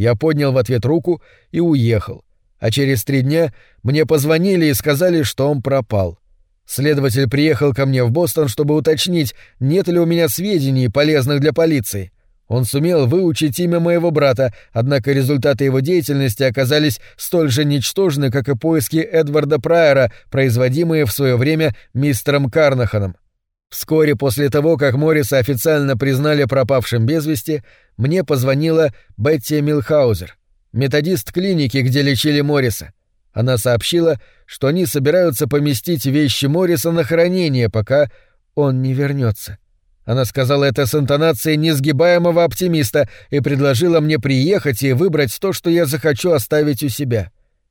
Я поднял в ответ руку и уехал. А через три дня мне позвонили и сказали, что он пропал. Следователь приехал ко мне в Бостон, чтобы уточнить, нет ли у меня сведений, полезных для полиции. Он сумел выучить имя моего брата, однако результаты его деятельности оказались столь же ничтожны, как и поиски Эдварда Прайера, производимые в свое время мистером Карнаханом. Вскоре после того, как Морриса официально признали пропавшим без вести, мне позвонила Бетти Милхаузер, методист клиники, где лечили Морриса. Она сообщила, что они собираются поместить вещи Морриса на хранение, пока он не вернется. Она сказала это с интонацией несгибаемого оптимиста и предложила мне приехать и выбрать то, что я захочу оставить у себя.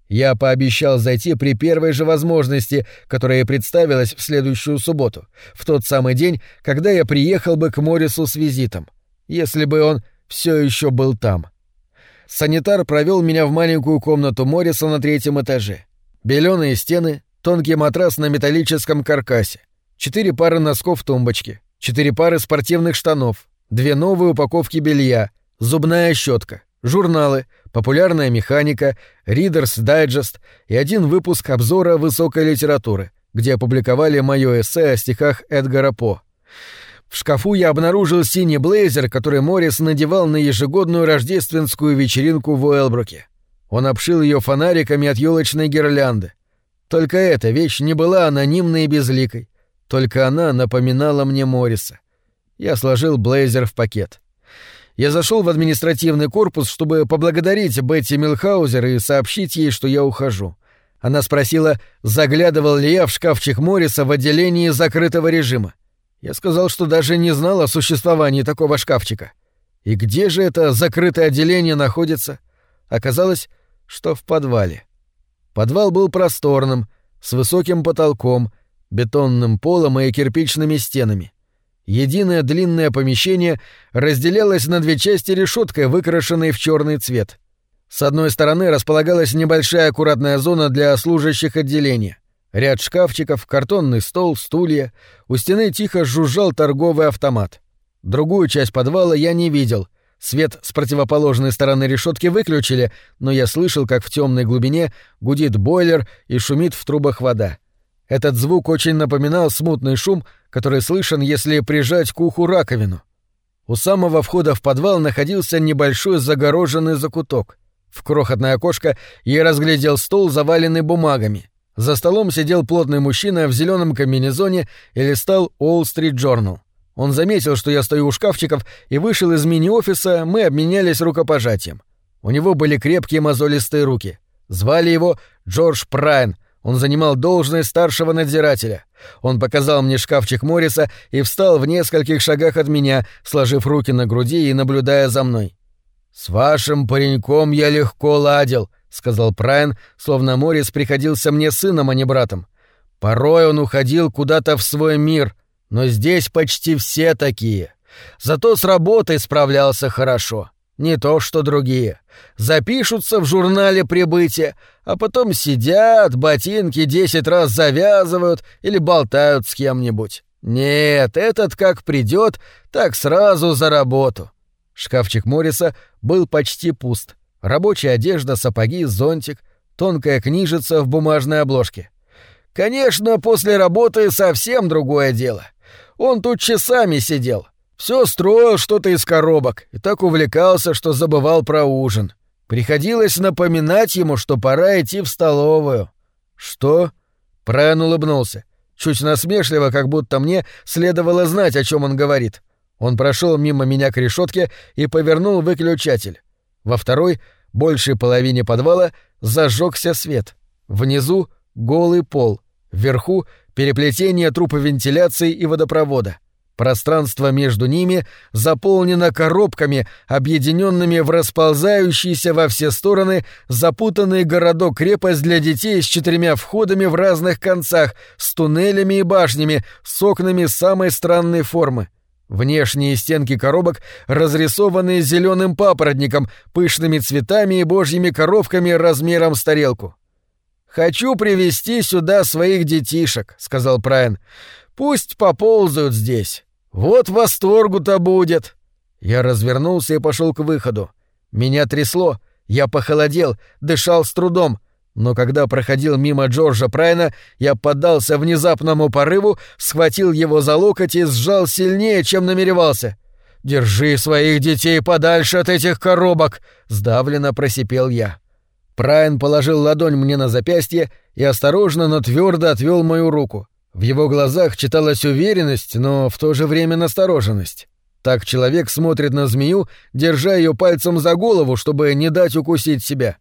Я пообещал зайти при первой же возможности, которая представилась в следующую субботу, в тот самый день, когда я приехал бы к Морису с визитом, если бы он все еще был там. Санитар провел меня в маленькую комнату Мориса на третьем этаже. Беленые стены, тонкий матрас на металлическом каркасе, четыре пары носков в тумбочке, четыре пары спортивных штанов, две новые упаковки белья, зубная щетка, журналы, популярная механика, Reader's Digest и один выпуск обзора высокой литературы, где опубликовали мое эссе о стихах Эдгара По. В шкафу я обнаружил синий блейзер, который Моррис надевал на ежегодную рождественскую вечеринку в Уэлбруке. Он обшил ее фонариками от елочной гирлянды. Только эта вещь не была анонимной и безликой. Только она напоминала мне Морриса. Я сложил блейзер в пакет. Я зашел в административный корпус, чтобы поблагодарить Бетти Милхаузер и сообщить ей, что я ухожу. Она спросила, заглядывал ли я в шкафчик Морриса в отделении закрытого режима. Я сказал, что даже не знал о существовании такого шкафчика. И где же это закрытое отделение находится? Оказалось, что в подвале. Подвал был просторным, с высоким потолком, бетонным полом и кирпичными стенами. Единое длинное помещение разделялось на две части решеткой, выкрашенной в черный цвет. С одной стороны располагалась небольшая аккуратная зона для служащих отделения. Ряд шкафчиков, картонный стол, стулья. У стены тихо жужжал торговый автомат. Другую часть подвала я не видел. Свет с противоположной стороны решетки выключили, но я слышал, как в темной глубине гудит бойлер и шумит в трубах вода. Этот звук очень напоминал смутный шум, который слышен, если прижать к уху раковину. У самого входа в подвал находился небольшой загороженный закуток. В крохотное окошко я разглядел стол, заваленный бумагами. За столом сидел плотный мужчина в зеленом комбинезоне и листал Wall Street Journal. Он заметил, что я стою у шкафчиков, и вышел из мини-офиса, мы обменялись рукопожатием. У него были крепкие мозолистые руки. Звали его Джордж Прайн — он занимал должность старшего надзирателя. Он показал мне шкафчик Морриса и встал в нескольких шагах от меня, сложив руки на груди и наблюдая за мной. «С вашим пареньком я легко ладил», — сказал Прайн, словно Моррис приходился мне сыном, а не братом. «Порой он уходил куда-то в свой мир, но здесь почти все такие. Зато с работой справлялся хорошо. Не то, что другие. Запишутся в журнале прибытия, а потом сидят, ботинки десять раз завязывают или болтают с кем-нибудь. Нет, этот как придет, так сразу за работу. Шкафчик Морриса был почти пуст. Рабочая одежда, сапоги, зонтик, тонкая книжица в бумажной обложке. Конечно, после работы совсем другое дело. Он тут часами сидел, все строил что-то из коробок и так увлекался, что забывал про ужин. Приходилось напоминать ему, что пора идти в столовую. «Что?» Прайан улыбнулся. Чуть насмешливо, как будто мне следовало знать, о чем он говорит. Он прошел мимо меня к решетке и повернул выключатель. Во второй, большей половине подвала, зажегся свет. Внизу — голый пол. Вверху — переплетение трупа вентиляции и водопровода. Пространство между ними заполнено коробками, объединенными в расползающийся во все стороны запутанный городок-крепость для детей с четырьмя входами в разных концах, с туннелями и башнями, с окнами самой странной формы. Внешние стенки коробок разрисованы зеленым папоротником, пышными цветами и божьими коровками размером с тарелку. «Хочу привести сюда своих детишек», — сказал Прайан. «Пусть поползают здесь». Вот восторгу-то будет. Я развернулся и пошел к выходу. Меня трясло, я похолодел, дышал с трудом. Но когда проходил мимо Джорджа Прайна, я поддался внезапному порыву, схватил его за локоть и сжал сильнее, чем намеревался. «Держи своих детей подальше от этих коробок!» — сдавленно просипел я. Прайн положил ладонь мне на запястье и осторожно, но твердо отвел мою руку. В его глазах читалась уверенность, но в то же время настороженность. Так человек смотрит на змею, держа ее пальцем за голову, чтобы не дать укусить себя.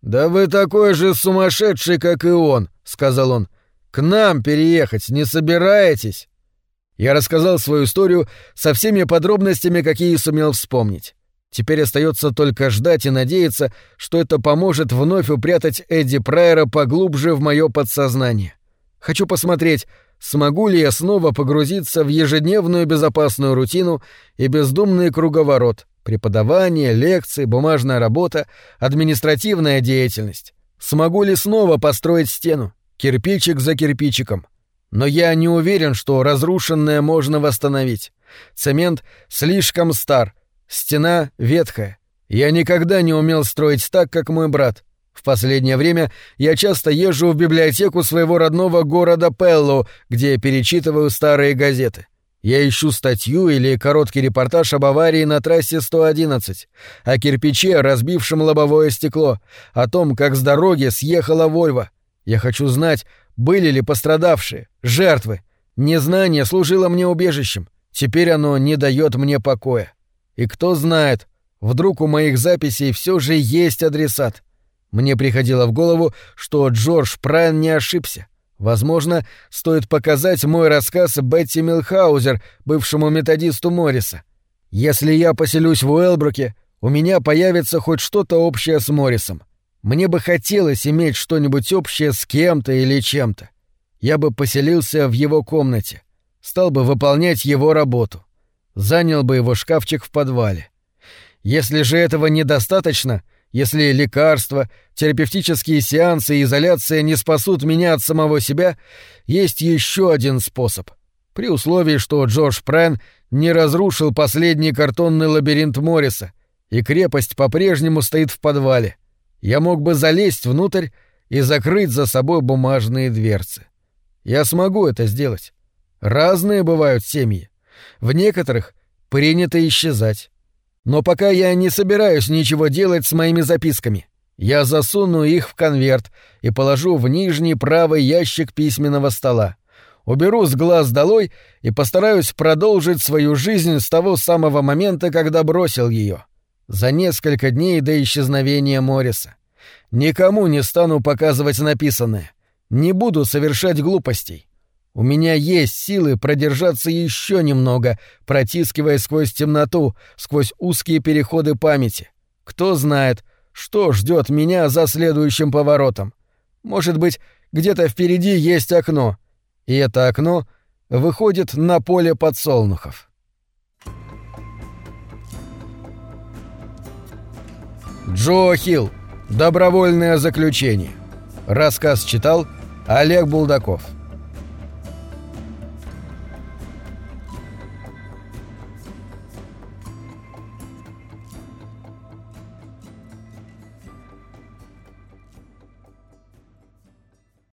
«Да вы такой же сумасшедший, как и он», — сказал он. «К нам переехать не собираетесь?» Я рассказал свою историю со всеми подробностями, какие сумел вспомнить. Теперь остается только ждать и надеяться, что это поможет вновь упрятать Эдди Прайера поглубже в мое подсознание. Хочу посмотреть, смогу ли я снова погрузиться в ежедневную безопасную рутину и бездумный круговорот, преподавание, лекции, бумажная работа, административная деятельность. Смогу ли снова построить стену, кирпичик за кирпичиком? Но я не уверен, что разрушенное можно восстановить. Цемент слишком стар, стена ветхая. Я никогда не умел строить так, как мой брат. В последнее время я часто езжу в библиотеку своего родного города Пелло, где перечитываю старые газеты. Я ищу статью или короткий репортаж об аварии на трассе 111, о кирпиче, разбившем лобовое стекло, о том, как с дороги съехала Вольва. Я хочу знать, были ли пострадавшие, жертвы. Незнание служило мне убежищем, теперь оно не дает мне покоя. И кто знает, вдруг у моих записей все же есть адресат. Мне приходило в голову, что Джордж Прайн не ошибся. Возможно, стоит показать мой рассказ Бетти Милхаузер, бывшему методисту Морриса. Если я поселюсь в Уэлбруке, у меня появится хоть что-то общее с Моррисом. Мне бы хотелось иметь что-нибудь общее с кем-то или чем-то. Я бы поселился в его комнате, стал бы выполнять его работу, занял бы его шкафчик в подвале. Если же этого недостаточно, если лекарства, терапевтические сеансы и изоляция не спасут меня от самого себя, есть еще один способ. При условии, что Джордж Прайн не разрушил последний картонный лабиринт Морриса, и крепость по-прежнему стоит в подвале. Я мог бы залезть внутрь и закрыть за собой бумажные дверцы. Я смогу это сделать. Разные бывают семьи. В некоторых принято исчезать. Но пока я не собираюсь ничего делать с моими записками. Я засуну их в конверт и положу в нижний правый ящик письменного стола. Уберу с глаз долой и постараюсь продолжить свою жизнь с того самого момента, когда бросил ее. За несколько дней до исчезновения Морриса. Никому не стану показывать написанное. Не буду совершать глупостей. У меня есть силы продержаться еще немного, протискиваясь сквозь темноту, сквозь узкие переходы памяти. Кто знает, что ждет меня за следующим поворотом. Может быть, где-то впереди есть окно, и это окно выходит на поле подсолнухов. Джо Хилл. Добровольное заключение. Рассказ читал Олег Булдаков.